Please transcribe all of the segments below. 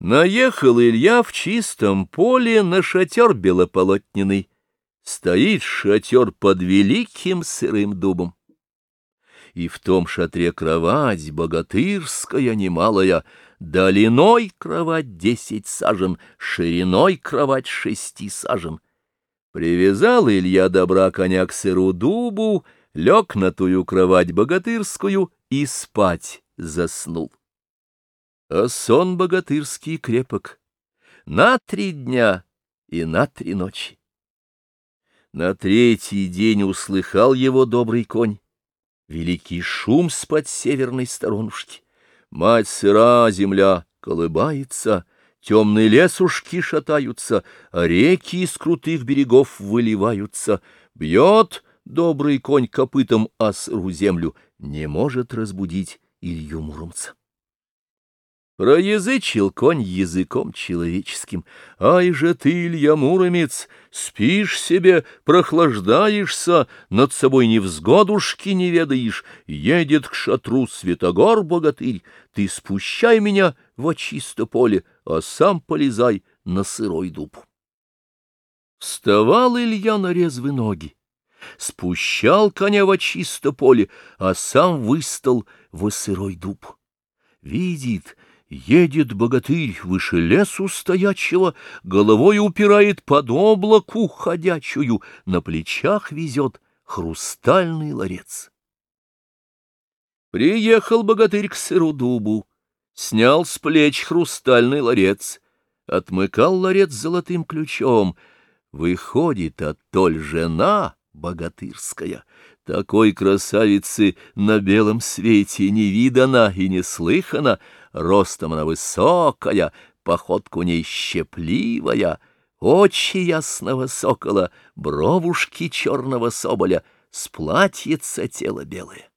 Наехал Илья в чистом поле на шатер белополотненный. Стоит шатер под великим сырым дубом. И в том шатре кровать богатырская немалая, Долиной кровать десять сажен, шириной кровать шести сажен. Привязал Илья добра коня к сыру дубу, лег на тую кровать богатырскую и спать заснул. А сон богатырский крепок на три дня и на три ночи. На третий день услыхал его добрый конь. Великий шум с-под северной сторонушки. Мать сыра земля колыбается, темные лесушки шатаются, а реки из крутых берегов выливаются. Бьет добрый конь копытом о сыру землю, не может разбудить Илью Муромца. Проязычил конь языком человеческим. Ай же ты, Илья Муромец, спишь себе, прохлаждаешься, над собой невзгодушки не ведаешь, едет к шатру Святогор-богатырь, ты спущай меня в чисто поле, а сам полезай на сырой дуб. Вставал Илья на резвы ноги, спущал коня в чисто поле, а сам выстал в сырой дуб. Видит, Едет богатырь выше лесу стоячего, головой упирает под облаку ходячую, на плечах везет хрустальный ларец. Приехал богатырь к сыру дубу, снял с плеч хрустальный ларец, отмыкал ларец золотым ключом. Выходит оттоль жена богатырская, такой красавицы на белом свете не видана и не слыхана, ростом она высокая, походку ней щепливая, очи ясного сокола, бровушки черного соболя, с платьица тело белое.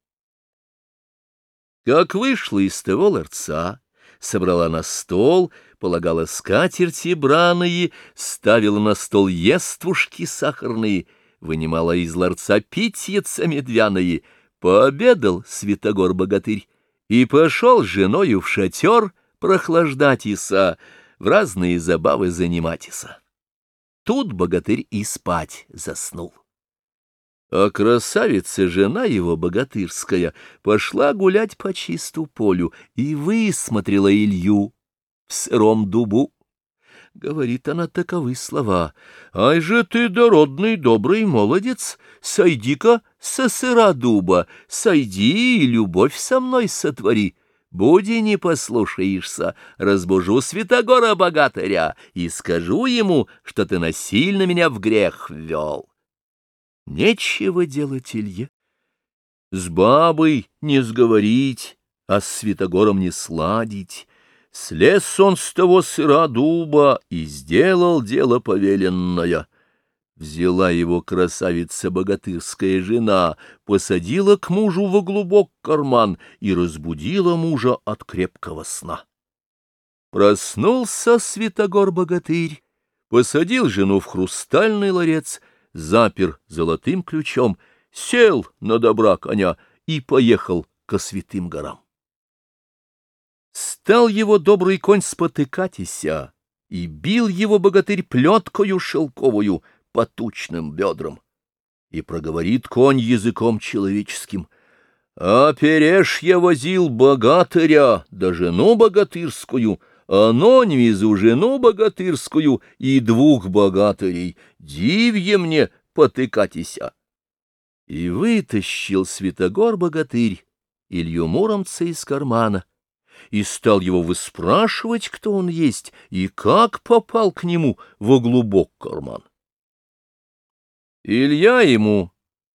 Как вышла из того ларца, собрала на стол, полагала скатерти браные, ставила на стол ествушки сахарные, вынимала из ларца питьица медвяные, пообедал святогор-богатырь, и пошел женою в шатер прохлаждать иса, в разные забавы занимать иса. Тут богатырь и спать заснул. А красавица, жена его богатырская, пошла гулять по чисту полю и высмотрела Илью в сыром дубу. Говорит она таковы слова. «Ай же ты, дородный, добрый молодец, сойди-ка со сыра дуба, сойди и любовь со мной сотвори. Буди не послушаешься, разбужу святогора богатыря и скажу ему, что ты насильно меня в грех ввел». Нечего делать Илье. С бабой не сговорить, а с святогором не сладить. Слез он с того сыра дуба и сделал дело повеленное. Взяла его красавица-богатырская жена, посадила к мужу во глубок карман и разбудила мужа от крепкого сна. Проснулся святогор-богатырь, посадил жену в хрустальный ларец, запер золотым ключом, сел на добра коня и поехал ко святым горам. Стал его добрый конь спотыкатися, и бил его богатырь плеткою шелковую по тучным бедрам. И проговорит конь языком человеческим. А переж я возил богатыря, да жену богатырскую, а нонь везу жену богатырскую и двух богатырей. Дивье мне потыкатися. И вытащил Святогор богатырь Илью Муромца из кармана и стал его выспрашивать, кто он есть и как попал к нему во глубок карман. Илья ему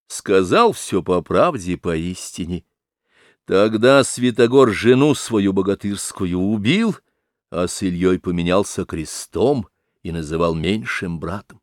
сказал все по правде и по истине. Тогда Святогор жену свою богатырскую убил, а с Ильей поменялся крестом и называл меньшим братом.